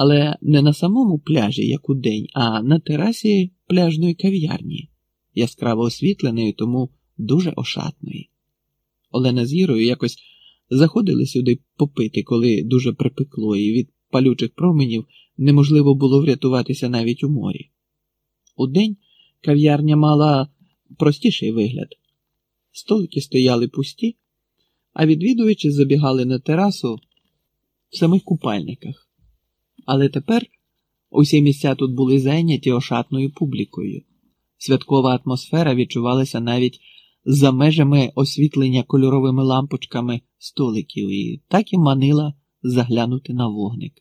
але не на самому пляжі, як у день, а на терасі пляжної кав'ярні, яскраво освітленої, тому дуже ошатної. Олена з Ірою якось заходили сюди попити, коли дуже припекло, і від палючих променів неможливо було врятуватися навіть у морі. Удень кав'ярня мала простіший вигляд. Столики стояли пусті, а відвідувачі забігали на терасу в самих купальниках. Але тепер усі місця тут були зайняті ошатною публікою. Святкова атмосфера відчувалася навіть за межами освітлення кольоровими лампочками столиків і так і манила заглянути на вогник.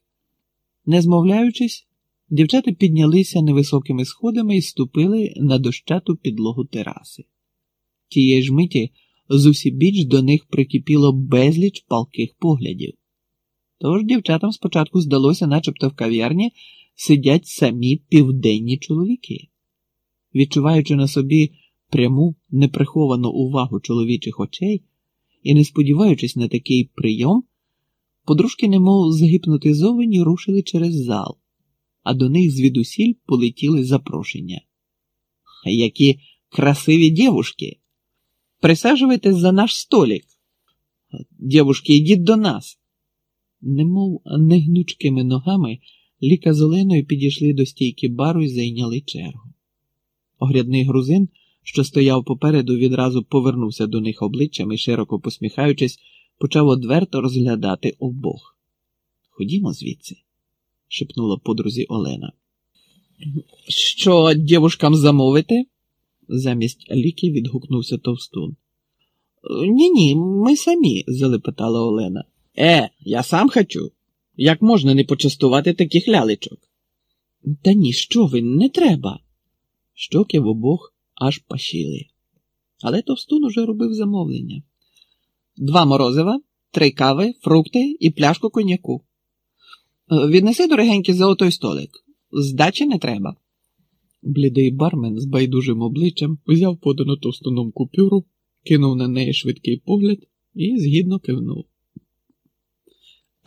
Не змовляючись, дівчата піднялися невисокими сходами і ступили на дощату підлогу тераси. Тієї ж миті з усібіч до них прикипіло безліч палких поглядів. Тож дівчатам спочатку здалося, начебто в кав'ярні сидять самі південні чоловіки. Відчуваючи на собі пряму неприховану увагу чоловічих очей і не сподіваючись на такий прийом, подружки, немов загіпнотизовані, рушили через зал, а до них звідусіль полетіли запрошення. Які красиві дівушки! Присаджуйтесь за наш столик. Дівушки, йдіть до нас. Немов негнучкими ногами Ліка з Оленою підійшли до стійки бару і зайняли чергу. Огрядний грузин, що стояв попереду, відразу повернувся до них обличчям і, широко посміхаючись, почав одверто розглядати обох. Ходімо звідси, шепнула подрузі Олена. Що дівушкам замовити? замість ліки відгукнувся товстун. Ні, ні, ми самі, залепетала Олена. Е, я сам хочу. Як можна не почастувати таких лялечок? Та ні, що ви, не треба. Щоки в обох аж пашіли. Але товстун уже робив замовлення. Два морозива, три кави, фрукти і пляшку коньяку. Віднеси дорогенький за отой столик. Здачі не треба. Блідий бармен з байдужим обличчям взяв подану товстуном купюру, кинув на неї швидкий погляд і згідно кивнув.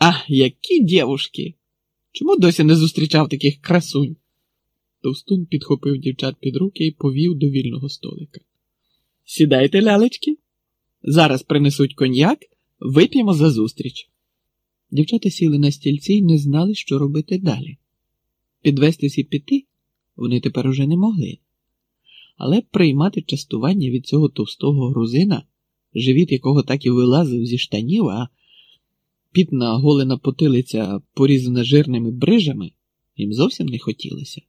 А, які дівушки! Чому досі не зустрічав таких красунь? Товстун підхопив дівчат під руки і повів до вільного столика. Сідайте, лялечки. Зараз принесуть коньяк, вип'ємо за зустріч. Дівчата сіли на стільці і не знали, що робити далі. Підвестись і піти вони тепер уже не могли. Але приймати частування від цього товстого грузина, живіт якого так і вилазив зі штанів, а пітна голена потилиця, порізана жирними брижами, їм зовсім не хотілося.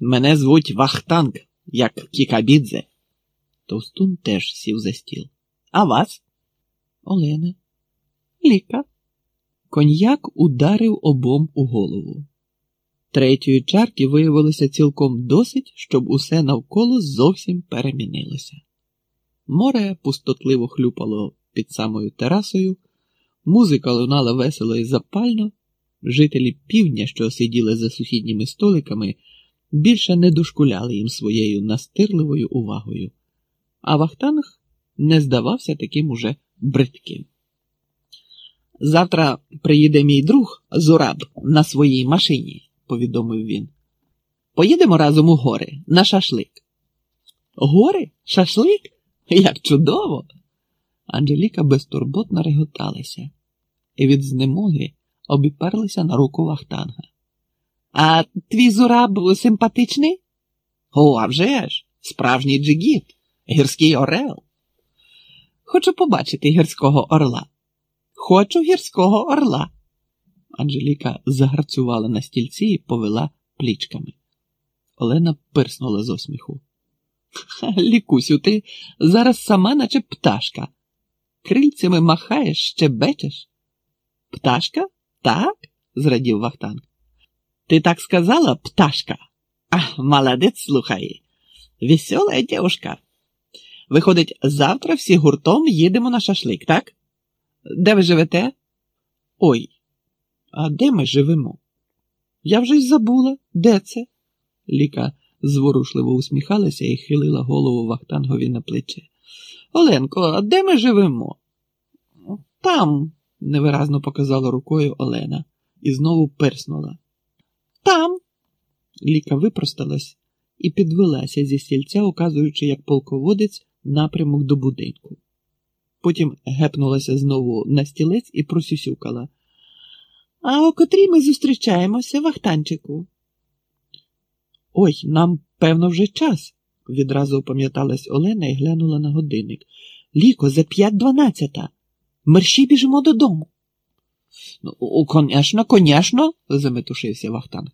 Мене звуть Вахтанг, як Кікабідзе. Товстун теж сів за стіл. А вас? Олена. Ліка. Коньяк ударив обом у голову. Третьої чарки виявилося цілком досить, щоб усе навколо зовсім перемінилося. Море пустотливо хлюпало під самою терасою, музика лунала весело і запально, жителі півдня, що сиділи за сусідніми столиками, більше не дошкуляли їм своєю настирливою увагою, а Вахтанг не здавався таким уже бридким. Завтра приїде мій друг Зураб на своїй машині повідомив він. Поїдемо разом у гори на шашлик. Гори? Шашлик? Як чудово! Анжеліка безтурботно реготалася і від знемоги обіперлися на руку Вахтанга. А твій зураб симпатичний? О, а вже ж, справжній джигіт, гірський орел. Хочу побачити гірського орла. Хочу гірського орла. Анжеліка загарцювала на стільці і повела плічками. Олена пирснула з осміху. Лікусю, ти зараз сама, наче пташка. Крильцями махаєш, щебечеш. Пташка? Так? зрадів Вахтанг. Ти так сказала, пташка? А, молодець, слухай. Весела дівушка. Виходить, завтра всі гуртом їдемо на шашлик, так? Де ви живете? Ой, а де ми живемо? Я вже й забула, де це? Ліка зворушливо усміхалася і хилила голову Вахтангові на плече. Оленко, а де ми живемо? Там, невиразно показала рукою Олена і знову перснула. Там. Ліка випросталась і підвелася зі стільця, указуючи, як полководець, напрямок до будинку. Потім гепнулася знову на стілець і просюсюкала. А о котрій ми зустрічаємося, Вахтанчику? Ой, нам, певно, вже час, відразу опам'яталась Олена і глянула на годинник. Ліко, за п'ять дванадцята. Мерщі біжимо додому. Ну, конечно, конечно, заметушився Вахтанг.